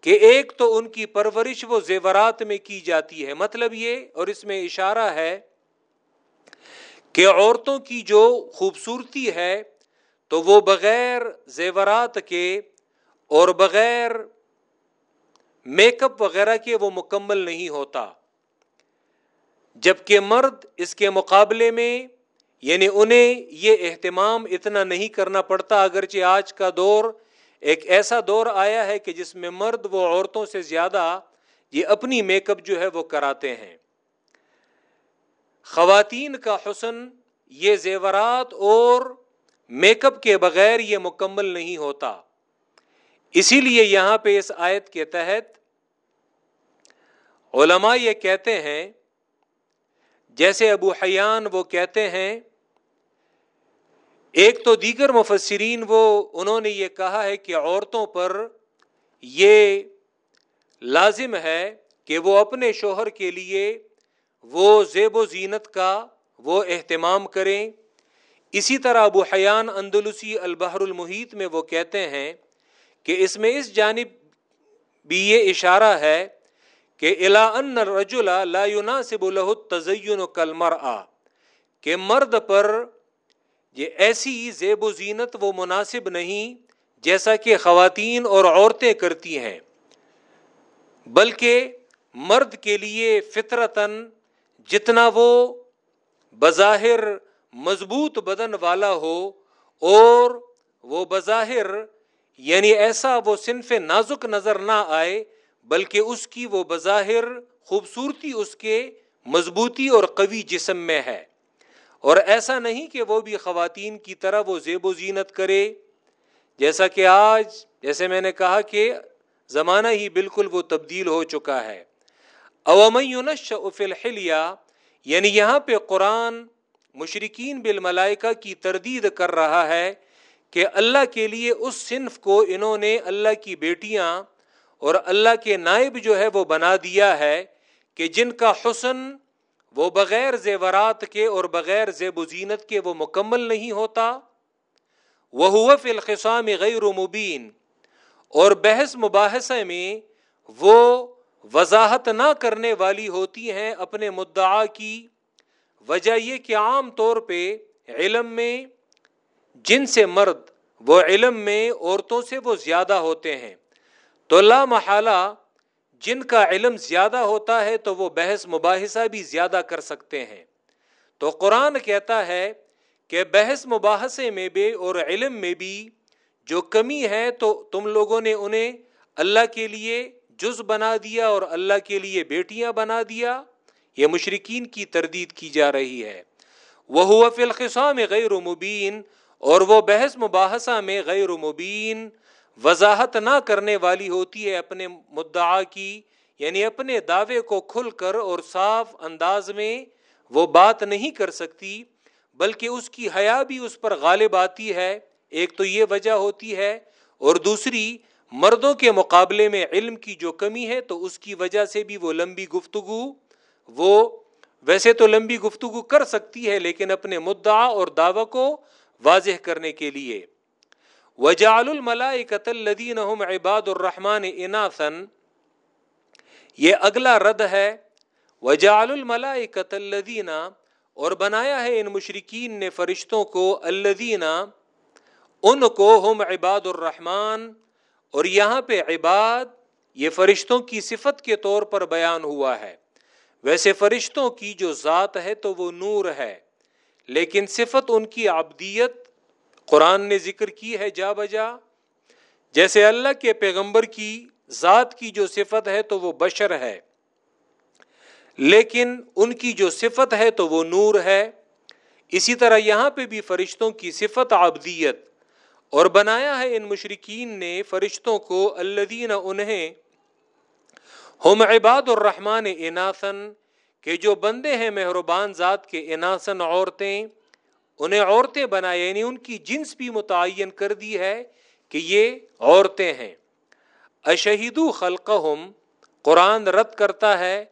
Speaker 1: کہ ایک تو ان کی پرورش وہ زیورات میں کی جاتی ہے۔ مطلب یہ، اور اس میں اشارہ ہے کہ عورتوں کی جو خوبصورتی ہے، تو وہ بغیر زیورات کے اور بغیر میک اپ وغیرہ کے وہ مکمل نہیں ہوتا۔ جبکہ مرد اس کے مقابلے میں یعنی انہیں یہ اہتمام اتنا نہیں کرنا پڑتا، اگرچہ آج کا دور ایک ایسا دور آیا ہے کہ جس میں مرد وہ عورتوں سے زیادہ یہ اپنی میک اپ جو ہے وہ کراتے ہیں۔ خواتین کا حسن، یہ زیورات اور میک اپ کے بغیر یہ مکمل نہیں ہوتا۔ اسی لیے یہاں پہ اس آیت کے تحت علماء یہ کہتے ہیں، جیسے ابو حیان وہ کہتے ہیں، ایک تو دیگر مفسرین وہ، انہوں نے یہ کہا ہے کہ عورتوں پر یہ لازم ہے کہ وہ اپنے شوہر کے لیے وہ زیب و زینت کا وہ اہتمام کریں۔ اسی طرح ابو حیان اندلسی البحر المحیط میں وہ کہتے ہیں کہ اس میں اس جانب بھی یہ اشارہ ہے کہ الا ان رجلا لا يناسب له التزين كالمرأة کہ مرد پر یہ ایسی زیب و زینت وہ مناسب نہیں جیسا کہ خواتین اور عورتیں کرتی ہیں، بلکہ مرد کے لیے فطرتن جتنا وہ بظاہر مضبوط بدن والا ہو اور وہ بظاہر یعنی ایسا وہ صنف نازک نظر نہ آئے بلکہ اس کی وہ بظاہر خوبصورتی اس کے مضبوطی اور قوی جسم میں ہے۔ اور ایسا نہیں کہ وہ بھی خواتین کی طرح وہ زیب و زینت کرے۔ جیسا کہ آج، جیسے میں نے کہا کہ زمانہ ہی بالکل وہ تبدیل ہو چکا ہے۔ اومش الحلیہ یعنی یہاں پہ قرآن مشرقین بالملائکہ کی تردید کر رہا ہے کہ اللہ کے لیے اس صنف کو انہوں نے اللہ کی بیٹیاں اور اللہ کے نائب جو ہے وہ بنا دیا ہے کہ جن کا حسن وہ بغیر زیورات کے اور بغیر زیب و زینت کے وہ مکمل نہیں ہوتا۔ وہ فی الخصام غیر مبین اور بحث مباحثہ میں وہ وضاحت نہ کرنے والی ہوتی ہیں اپنے مدعا کی۔ وجہ یہ کہ عام طور پہ علم میں جن سے مرد وہ علم میں عورتوں سے وہ زیادہ ہوتے ہیں۔ تو لا محالہ، جن کا علم زیادہ ہوتا ہے تو وہ بحث مباحثہ بھی زیادہ کر سکتے ہیں۔ تو قرآن کہتا ہے کہ بحث مباحثے میں بھی اور علم میں بھی جو کمی ہے تو تم لوگوں نے انہیں اللہ کے لیے جز بنا دیا اور اللہ کے لیے بیٹیاں بنا دیا۔ یہ مشرقین کی تردید کی جا رہی ہے۔ وہ فی الخصام غیر مبین اور وہ بحث مباحثہ میں غیر مبین وضاحت نہ کرنے والی ہوتی ہے اپنے مدعا کی یعنی اپنے دعوے کو کھل کر اور صاف انداز میں وہ بات نہیں کر سکتی، بلکہ اس کی حیا بھی اس پر غالب آتی ہے۔ ایک تو یہ وجہ ہوتی ہے اور دوسری، مردوں کے مقابلے میں علم کی جو کمی ہے تو اس کی وجہ سے بھی وہ لمبی گفتگو، وہ ویسے تو لمبی گفتگو کر سکتی ہے لیکن اپنے مدعا اور دعوی کو واضح کرنے کے لیے۔ وجال الملائکت الذین هم عباد الرحمن اناثا. یہ اگلا رد ہے وجال الملائکت الذین، اور بنایا ہے ان مشرقین نے فرشتوں کو، الذین، ان کو ہم عباد الرحمن. اور یہاں پہ عباد، یہ فرشتوں کی صفت کے طور پر بیان ہوا ہے۔ ویسے فرشتوں کی جو ذات ہے تو وہ نور ہے، لیکن صفت ان کی عبدیت قرآن نے ذکر کی ہے جا بجا۔ جیسے اللہ کے پیغمبر کی ذات کی جو صفت ہے تو وہ بشر ہے، لیکن ان کی جو صفت ہے تو وہ نور ہے۔ اسی طرح یہاں پہ بھی فرشتوں کی صفت عبدیت۔ اور بنایا ہے ان مشرقین نے فرشتوں کو الدین انہیں، ہم عباد الرحمان اناسن کہ جو بندے ہیں مہربان ذات کے اناسن عورتیں۔ انہیں عورتیں بنائے یعنی ان کی جنس بھی متعین کر دی ہے کہ یہ عورتیں ہیں۔ اشہید خلق قرآن رد کرتا ہے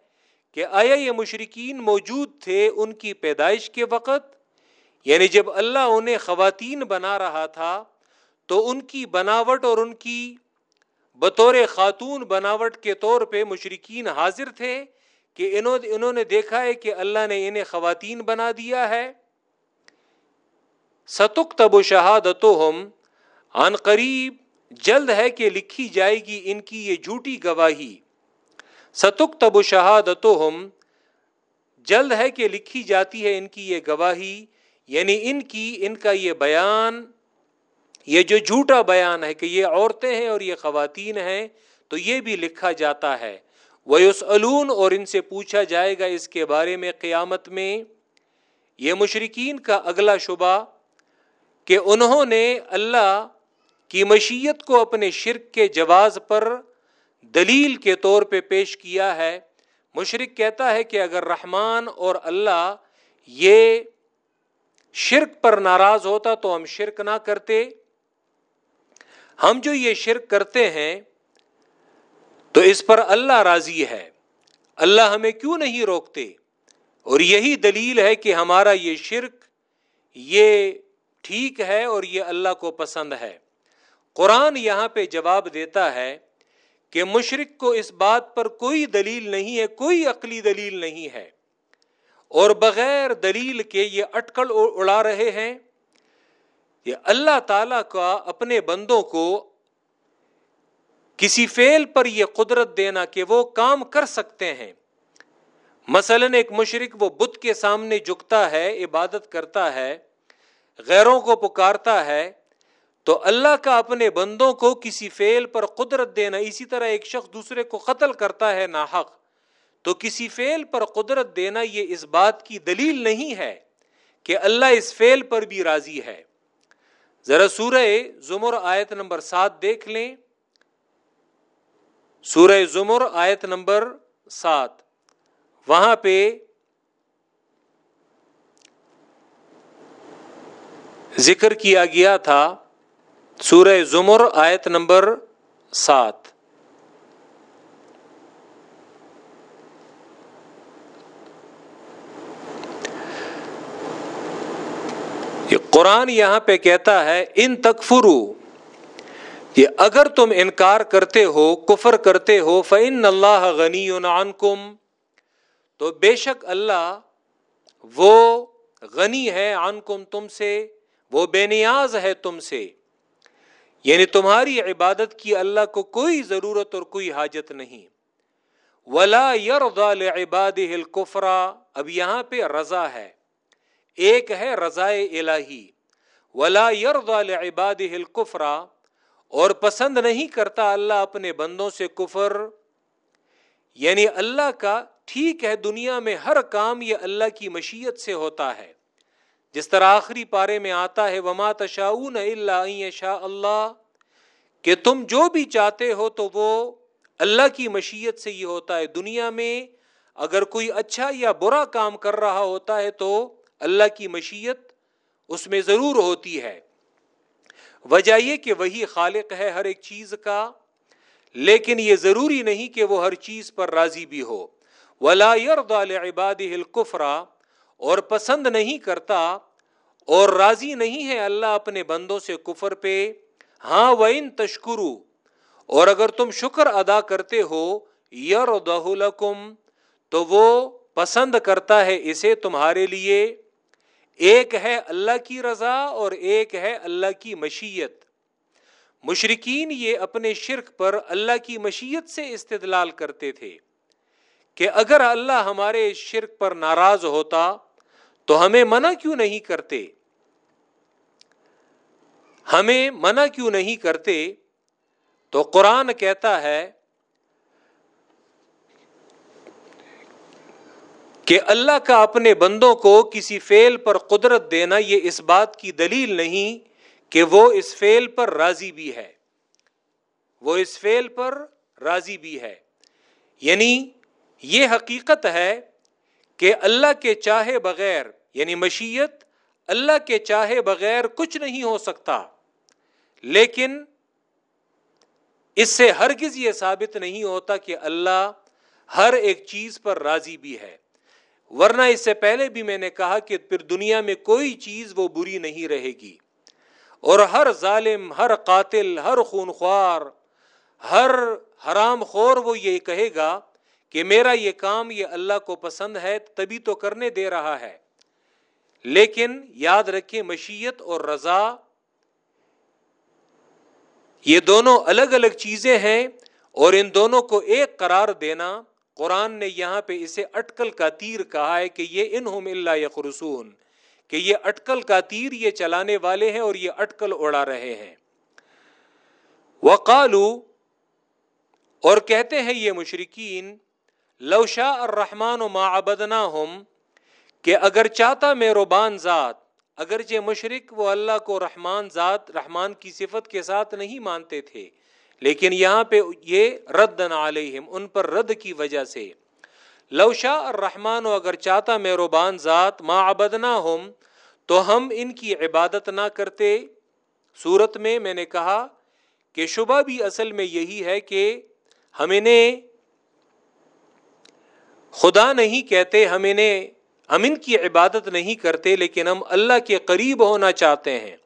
Speaker 1: کہ آیا یہ مشرقین موجود تھے ان کی پیدائش کے وقت؟ یعنی جب اللہ انہیں خواتین بنا رہا تھا، تو ان کی بناوٹ اور ان کی بطور خاتون بناوٹ کے طور پہ مشرقین حاضر تھے کہ انہوں انہوں نے دیکھا ہے کہ اللہ نے انہیں خواتین بنا دیا ہے۔ ستک تب و شہادت عن قریب جلد ہے کہ لکھی جائے گی ان کی یہ جھوٹی گواہی۔ ستک تب و شہادت جلد ہے کہ لکھی جاتی ہے ان کی یہ گواہی یعنی ان کی، ان کا یہ بیان، یہ جو جھوٹا بیان ہے کہ یہ عورتیں ہیں اور یہ خواتین ہیں، تو یہ بھی لکھا جاتا ہے۔ وہ اور ان سے پوچھا جائے گا اس کے بارے میں قیامت میں، یہ مشرقین کا اگلا شبہ کہ انہوں نے اللہ کی مشیت کو اپنے شرک کے جواز پر دلیل کے طور پہ پیش کیا ہے۔ مشرق کہتا ہے کہ اگر رحمان اور اللہ یہ شرک پر ناراض ہوتا تو ہم شرک نہ کرتے۔ ہم جو یہ شرک کرتے ہیں تو اس پر اللہ راضی ہے۔ اللہ ہمیں کیوں نہیں روکتے؟ اور یہی دلیل ہے کہ ہمارا یہ شرک یہ ٹھیک ہے اور یہ اللہ کو پسند ہے۔ قرآن یہاں پہ جواب دیتا ہے کہ مشرق کو اس بات پر کوئی دلیل نہیں ہے، کوئی عقلی دلیل نہیں ہے۔ اور بغیر دلیل کے یہ اٹکل اڑا رہے ہیں یہ اللہ تعالی کا اپنے بندوں کو کسی فیل پر یہ قدرت دینا کہ وہ کام کر سکتے ہیں۔ مثلا ایک مشرق وہ بت کے سامنے جھکتا ہے، عبادت کرتا ہے غیروں کو پکارتا ہے، تو اللہ کا اپنے بندوں کو کسی فیل پر قدرت دینا، اسی طرح ایک شخص دوسرے کو قتل کرتا ہے ناحق، تو کسی فیل پر قدرت دینا یہ اس بات کی دلیل نہیں ہے کہ اللہ اس فیل پر بھی راضی ہے۔ ذرا سورہ زمر آیت نمبر سات دیکھ لیں۔ سورہ زمر آیت نمبر سات۔ وہاں پہ ذکر کیا گیا تھا سورہ زمر آیت نمبر سات۔ قرآن یہاں پہ کہتا ہے، ان تکفرو یہ اگر تم انکار کرتے ہو، کفر کرتے ہو فن اللہ غنی عنکم تو بے شک اللہ وہ غنی ہے عنکم تم سے۔ وہ بے نیاز ہے تم سے۔ یعنی تمہاری عبادت کی اللہ کو کوئی ضرورت اور کوئی حاجت نہیں۔ ولا یرضا لعباد الکفرا اب یہاں پہ رضا ہے۔ ایک ہے رضا الہی۔ ولا یرضا لعباد الکفرا اور پسند نہیں کرتا اللہ اپنے بندوں سے کفر۔ یعنی اللہ کا ٹھیک ہے دنیا میں ہر کام یہ اللہ کی مشیت سے ہوتا ہے۔ جس طرح آخری پارے میں آتا ہے، وما تشاؤن اللہ شاہ اللہ کہ تم جو بھی چاہتے ہو تو وہ اللہ کی مشیت سے یہ ہوتا ہے۔ دنیا میں اگر کوئی اچھا یا برا کام کر رہا ہوتا ہے تو اللہ کی مشیت اس میں ضرور ہوتی ہے۔ وجہ یہ کہ وہی خالق ہے ہر ایک چیز کا، لیکن یہ ضروری نہیں کہ وہ ہر چیز پر راضی بھی ہو۔ ولا عباد الکفرا اور پسند نہیں کرتا اور راضی نہیں ہے اللہ اپنے بندوں سے کفر پہ ہاں وہ ان تشکرو اور اگر تم شکر ادا کرتے ہو یر تو وہ پسند کرتا ہے اسے تمہارے لیے۔ ایک ہے اللہ کی رضا اور ایک ہے اللہ کی مشیت۔ مشرقین یہ اپنے شرک پر اللہ کی مشیت سے استدلال کرتے تھے کہ اگر اللہ ہمارے شرک پر ناراض ہوتا تو ہمیں منع کیوں نہیں کرتے؟ ہمیں منع کیوں نہیں کرتے؟ تو قرآن کہتا ہے کہ اللہ کا اپنے بندوں کو کسی فیل پر قدرت دینا یہ اس بات کی دلیل نہیں کہ وہ اس فیل پر راضی بھی ہے۔ وہ اس فیل پر راضی بھی ہے۔ یعنی یہ حقیقت ہے کہ اللہ کے چاہے بغیر یعنی مشیت، اللہ کے چاہے بغیر کچھ نہیں ہو سکتا۔ لیکن اس سے ہرگز یہ ثابت نہیں ہوتا کہ اللہ ہر ایک چیز پر راضی بھی ہے۔ ورنہ اس سے پہلے بھی میں نے کہا کہ پھر دنیا میں کوئی چیز وہ بری نہیں رہے گی۔ اور ہر ظالم، ہر قاتل، ہر خونخوار، ہر حرام خور وہ یہ کہے گا کہ میرا یہ کام یہ اللہ کو پسند ہے، تبھی تو کرنے دے رہا ہے۔ لیکن یاد رکھیں مشیت اور رضا، یہ دونوں الگ الگ چیزیں ہیں اور ان دونوں کو ایک قرار دینا، قرآن نے یہاں پہ اسے اٹکل کا تیر کہا ہے کہ یہ انہم اللہ یخرسون کہ یہ اٹکل کا تیر یہ چلانے والے ہیں اور یہ اٹکل اڑا رہے ہیں۔ وقالو، اور کہتے ہیں یہ مشرقین لوشا اور رحمان و معبدنا ہم کہ اگر چاہتا میروبان ذات، اگرچہ مشرق وہ اللہ کو رحمان ذات، رحمان کی صفت کے ساتھ نہیں مانتے تھے، لیکن یہاں پہ یہ رد علیہم، ان پر رد کی وجہ سے۔ لوشا اور رحمان و اگر چاہتا میروبان ذات، ما عبدنا ہم تو ہم ان کی عبادت نہ کرتے۔ صورت میں میں نے کہا کہ شبہ بھی اصل میں یہی ہے کہ ہم انہیں خدا نہیں کہتے، ہم انہیں ہم ان کی عبادت نہیں کرتے لیکن ہم اللہ کے قریب ہونا چاہتے ہیں۔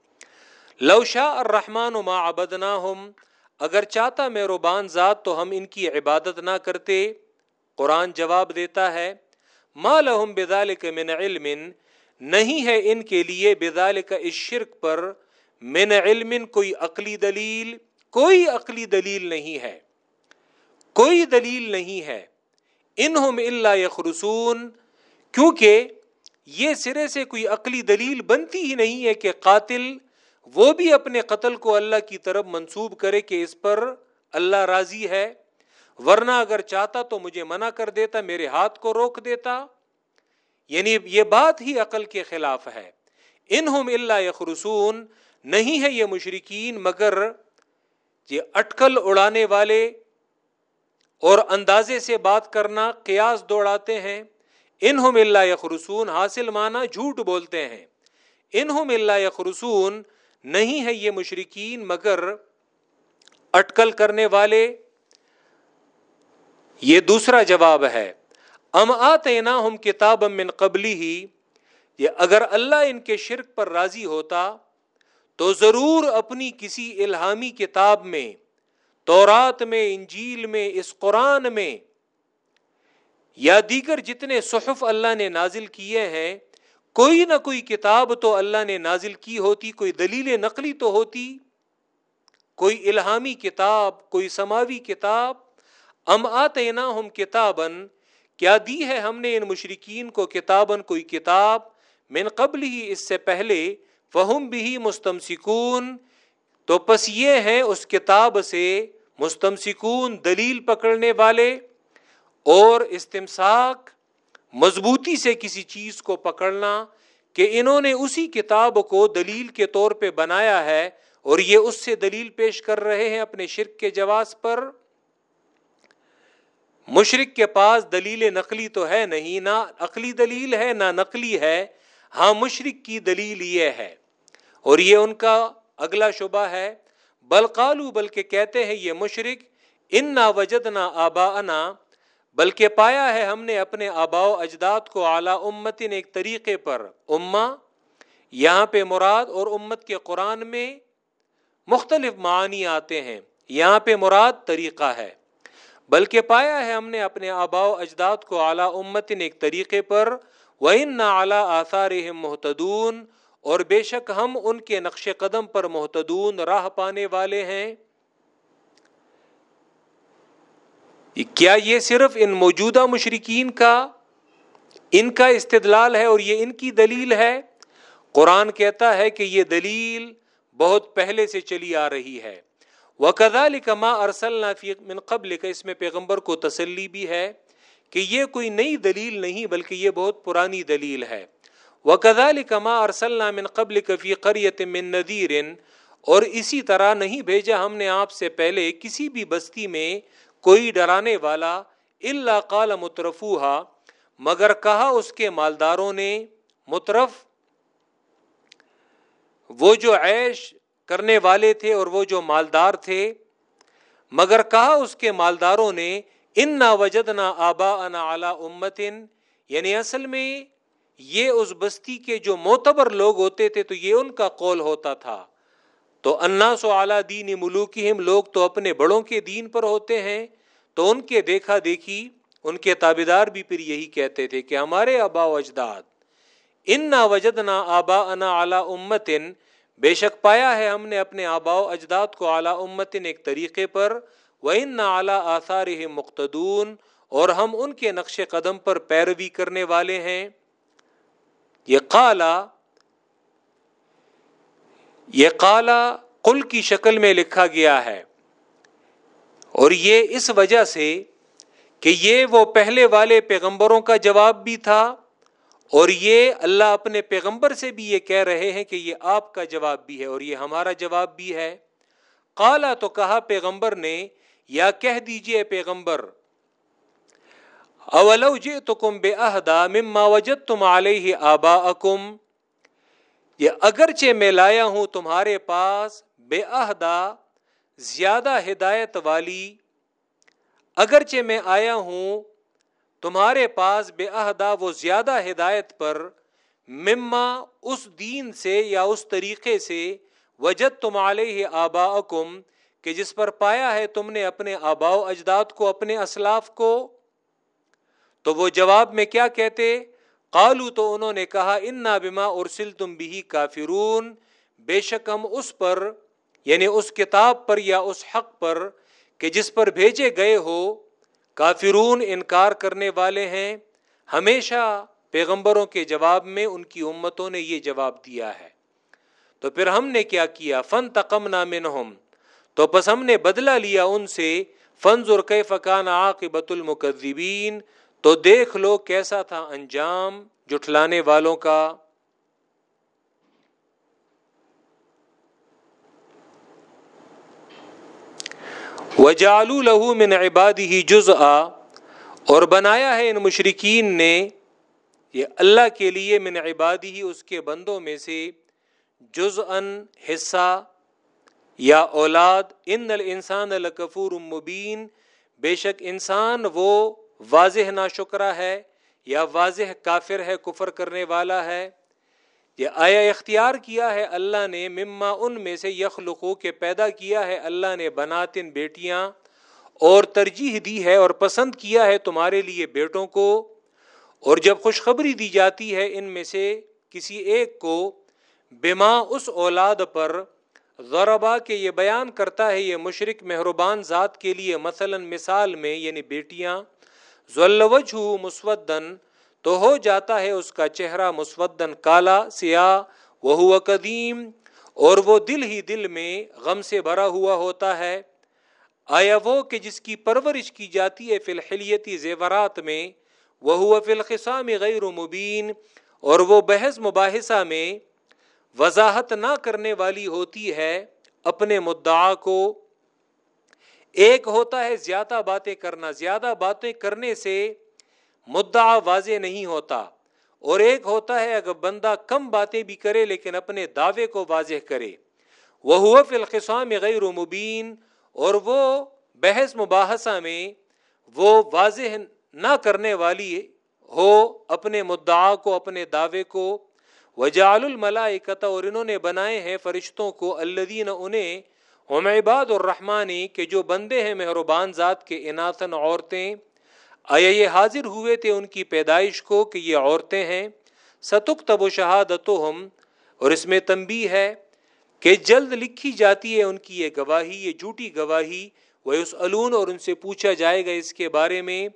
Speaker 1: لوشا اور رحمان و ما عبدنا ہم اگر چاہتا میروبان ذات تو ہم ان کی عبادت نہ کرتے۔ قرآن جواب دیتا ہے، ما لہم بذالک من علم، نہیں ہے ان کے لیے بذالک اس شرک پر من علم کوئی عقلی دلیل، کوئی عقلی دلیل نہیں ہے۔ کوئی دلیل نہیں ہے۔ انہم اللہ یخرسون کیونکہ یہ سرے سے کوئی عقلی دلیل بنتی ہی نہیں ہے کہ قاتل وہ بھی اپنے قتل کو اللہ کی طرف منسوب کرے کہ اس پر اللہ راضی ہے، ورنہ اگر چاہتا تو مجھے منع کر دیتا، میرے ہاتھ کو روک دیتا۔ یعنی یہ بات ہی عقل کے خلاف ہے۔ انہم اللہ یخرسون، نہیں ہے یہ مشرقین مگر یہ اٹکل اڑانے والے اور اندازے سے بات کرنا، قیاس دوڑاتے ہیں۔ انہم اللہ یخرسون، حاصل مانا جھوٹ بولتے ہیں۔ انہم اللہ یخرسون نہیں ہے یہ مشرقین مگر اٹکل کرنے والے۔ یہ دوسرا جواب ہے۔ ام آتے نا ہم کتاب من قبلی ہی یہ اگر اللہ ان کے شرک پر راضی ہوتا تو ضرور اپنی کسی الہامی کتاب میں، تورات میں، انجیل میں، اس قرآن میں یا دیگر جتنے صحف اللہ نے نازل کیے ہیں، کوئی نہ کوئی کتاب تو اللہ نے نازل کی ہوتی، کوئی دلیل نقلی تو ہوتی۔ کوئی الہامی کتاب، کوئی سماوی کتاب۔ ام آتے نا ہم کتابن کیا دی ہے ہم نے ان مشرقین کو کتابن کوئی کتاب؟ من قبل ہی اس سے پہلے، فہم بھی مستمسکون۔ تو پس یہ ہیں اس کتاب سے مستمسکون دلیل پکڑنے والے۔ اور استمساک مضبوطی سے کسی چیز کو پکڑنا کہ انہوں نے اسی کتاب کو دلیل کے طور پہ بنایا ہے اور یہ اس سے دلیل پیش کر رہے ہیں اپنے شرک کے جواز پر۔ مشرق کے پاس دلیل نقلی تو ہے نہیں، نہ عقلی دلیل ہے، نہ نقلی ہے۔ ہاں مشرق کی دلیل یہ ہے۔ اور یہ ان کا اگلا شبہ ہے۔ بلقالو بلکہ کہتے ہیں یہ مشرق ان نہ وجد نہ آبا بلکہ پایا ہے ہم نے اپنے آبا و اجداد کو اعلیٰ امتن ایک طریقے پر۔ اما یہاں پہ مراد اور امت کے قرآن میں مختلف معنی آتے ہیں۔ یہاں پہ مراد طریقہ ہے۔ بلکہ پایا ہے ہم نے اپنے آبا و اجداد کو اعلیٰ امتن ایک طریقے پر۔ وہ نہ اعلیٰ آثار محتدون اور بے شک ہم ان کے نقش قدم پر محتدون راہ پانے والے ہیں۔ کیا یہ صرف ان موجودہ مشرقین کا، ان کا استدلال ہے اور یہ ان کی دلیل ہے؟ قرآن کہتا ہے کہ یہ دلیل بہت پہلے سے چلی آ رہی ہے۔ وہ لکما ارسل من قبل کا اس میں پیغمبر کو تسلی بھی ہے کہ یہ کوئی نئی دلیل نہیں، بلکہ یہ بہت پرانی دلیل ہے۔ وہ لکما ارسل من قبل کفی قریت من ندیر اور اسی طرح نہیں بھیجا ہم نے آپ سے پہلے کسی بھی بستی میں کوئی ڈرانے والا اللہ قال مترفوہا، مگر کہا اس کے مالداروں نے، مترف، وہ جو عیش کرنے والے تھے اور وہ جو مالدار تھے، مگر کہا اس کے مالداروں نے ان نہ وجد نہ آبا انا اعلی امتن یعنی اصل میں یہ اس بستی کے جو معتبر لوگ ہوتے تھے تو یہ ان کا قول ہوتا تھا۔ تو اناس و اعلیٰ دین ملوکی لوگ تو اپنے بڑوں کے دین پر ہوتے ہیں۔ تو ان کے دیکھا دیکھی، ان کے تابے دار بھی پھر یہی کہتے تھے کہ ہمارے آبا و اجداد ان نہ وجد نہ آبا انا اعلیٰ امتن بے شک پایا ہے ہم نے اپنے آبا و اجداد کو اعلیٰ امتن ایک طریقے پر۔ وہ ان نہ اعلیٰ آثار مقتدون۔ اور ہم ان کے نقش قدم پر پیروی کرنے والے ہیں۔ یہ کالا یہ کالا کل کی شکل میں لکھا گیا ہے۔ اور یہ اس وجہ سے کہ یہ وہ پہلے والے پیغمبروں کا جواب بھی تھا اور یہ اللہ اپنے پیغمبر سے بھی یہ کہہ رہے ہیں کہ یہ آپ کا جواب بھی ہے اور یہ ہمارا جواب بھی ہے۔ کالا تو کہا پیغمبر نے، یا کہہ دیجیے پیغمبر، اولو جی تو کم بے عہدا مما وجد تم علیہ آبا اکم یہ اگرچہ میں لایا ہوں تمہارے پاس بے عہدہ زیادہ ہدایت والی، اگرچہ میں آیا ہوں تمہارے پاس بے عہدہ وہ زیادہ ہدایت پر، مما اس دین سے یا اس طریقے سے وجد تم علیہ آبا کہ جس پر پایا ہے تم نے اپنے آبا و اجداد کو، اپنے اسلاف کو، تو وہ جواب میں کیا کہتے؟ قالو تو انہوں نے کہا ان بما ارسل تم بھی کافرون بے شک ہم اس پر یعنی اس کتاب پر یا اس حق پر کہ جس پر بھیجے گئے ہو، کافرون انکار کرنے والے ہیں۔ ہمیشہ پیغمبروں کے جواب میں ان کی امتوں نے یہ جواب دیا ہے۔ تو پھر ہم نے کیا کیا؟ فن تقم نام تو بس ہم نے بدلا لیا ان سے۔ فنز اور فقان عاقبت المکذبین تو دیکھ لو کیسا تھا انجام جٹلانے والوں کا۔ وجالو لہو من عبادی ہی جز اور بنایا ہے ان مشرقین نے یہ اللہ کے لیے من عبادی ہی اس کے بندوں میں سے جز ان حصہ یا اولاد۔ ان الانسان الکفور مبین، بے شک انسان وہ واضح ناشکرہ ہے یا واضح کافر ہے، کفر کرنے والا ہے؟ یہ آیا اختیار کیا ہے اللہ نے مما ان میں سے یخلقو کے پیدا کیا ہے؟ اللہ نے بناتن بیٹیاں اور ترجیح دی ہے اور پسند کیا ہے تمہارے لیے بیٹوں کو؟ اور جب خوشخبری دی جاتی ہے ان میں سے کسی ایک کو، بما اس اولاد پر غربا کے یہ بیان کرتا ہے یہ مشرق مہربان ذات کے لیے مثلا مثال میں یعنی بیٹیاں ذلوج مسودن، تو ہو جاتا ہے اس کا چہرہ مسودن کالا، سیاہ وہ ہوا قدیم، اور وہ دل ہی دل میں غم سے بھرا ہوا ہوتا ہے۔ آیا وہ کہ جس کی پرورش کی جاتی ہے فی الحلیتی زیورات میں وہ ہوا فی الخصام غیر مبین، اور وہ بحث مباحثہ میں وضاحت نہ کرنے والی ہوتی ہے اپنے مدعا کو۔ ایک ہوتا ہے زیادہ باتیں کرنا۔ زیادہ باتیں کرنے سے مدعا واضح نہیں ہوتا۔ اور ایک ہوتا ہے اگر بندہ کم باتیں بھی کرے لیکن اپنے دعوے کو واضح کرے۔ وہ فی القسام غیر مبین۔ اور وہ بحث مباحثہ میں وہ واضح نہ کرنے والی ہو، اپنے مدعا کو، اپنے دعوے کو۔ وجال الملائکت اور انہوں نے بنائے ہیں فرشتوں کو۔ الدین انہیں عمباد اور رحمانی کے جو بندے ہیں مہربان ذات کے اناتن عورتیں، آیا یہ حاضر ہوئے تھے ان کی پیدائش کو کہ یہ عورتیں ہیں؟ ستک تب و شہادت ہم اور اس میں تنبی ہے کہ جلد لکھی جاتی ہے ان کی یہ گواہی، یہ جھوٹی گواہی وہ اس علون اور ان سے پوچھا جائے گا اس کے بارے میں،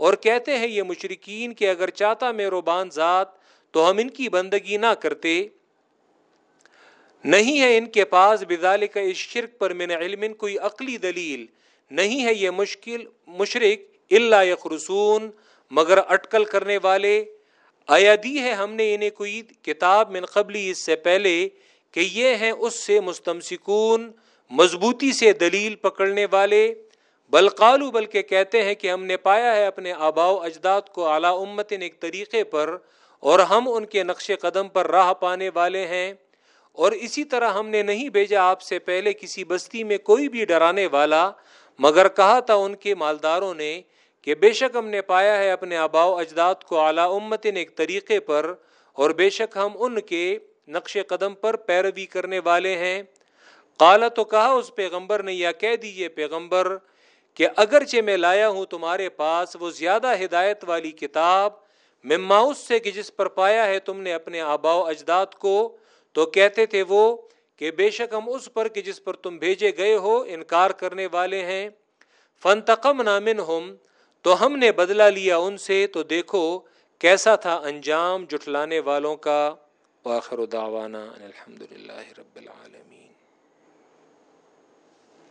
Speaker 1: اور کہتے ہیں یہ مشرقین کہ اگر چاہتا میں ذات تو ہم ان کی بندگی نہ کرتے۔ نہیں ہے ان کے پاس بزال کا اس شرک پر من علم کوئی عقلی دلیل، نہیں ہے یہ مشکل مشرق اللہ یخرسون، مگر اٹکل کرنے والے۔ آیا دی ہے ہم نے انہیں کوئی کتاب من قبلی اس سے پہلے کہ یہ ہیں اس سے مستمسکون، مضبوطی سے دلیل پکڑنے والے۔ بلقالو بلکہ کہتے ہیں کہ ہم نے پایا ہے اپنے آبا و اجداد کو اعلیٰ امتن ایک طریقے پر، اور ہم ان کے نقش قدم پر راہ پانے والے ہیں۔ اور اسی طرح ہم نے نہیں بھیجا آپ سے پہلے کسی بستی میں کوئی بھی ڈرانے والا، مگر کہا تھا ان کے مالداروں نے کہ بے شک ہم نے پایا ہے اپنے آبا و اجداد کو اعلیٰ امتن ایک طریقے پر، اور بے شک ہم ان کے نقش قدم پر پیروی کرنے والے ہیں۔ کالا تو کہا اس پیغمبر نے، یا کہہ دیجیے پیغمبر، کہ اگرچہ میں لایا ہوں تمہارے پاس وہ زیادہ ہدایت والی کتاب مماؤس سے کہ جس پر پایا ہے تم نے اپنے آبا و اجداد کو تو کہتے تھے وہ کہ بے شک ہم اس پر کہ جس پر تم بھیجے گئے ہو انکار کرنے والے ہیں۔ فن تقم نامن ہم تو ہم نے بدلہ لیا ان سے، تو دیکھو کیسا تھا انجام جٹلانے والوں کا۔ واخر دعوانا الحمد للہ رب العالمین۔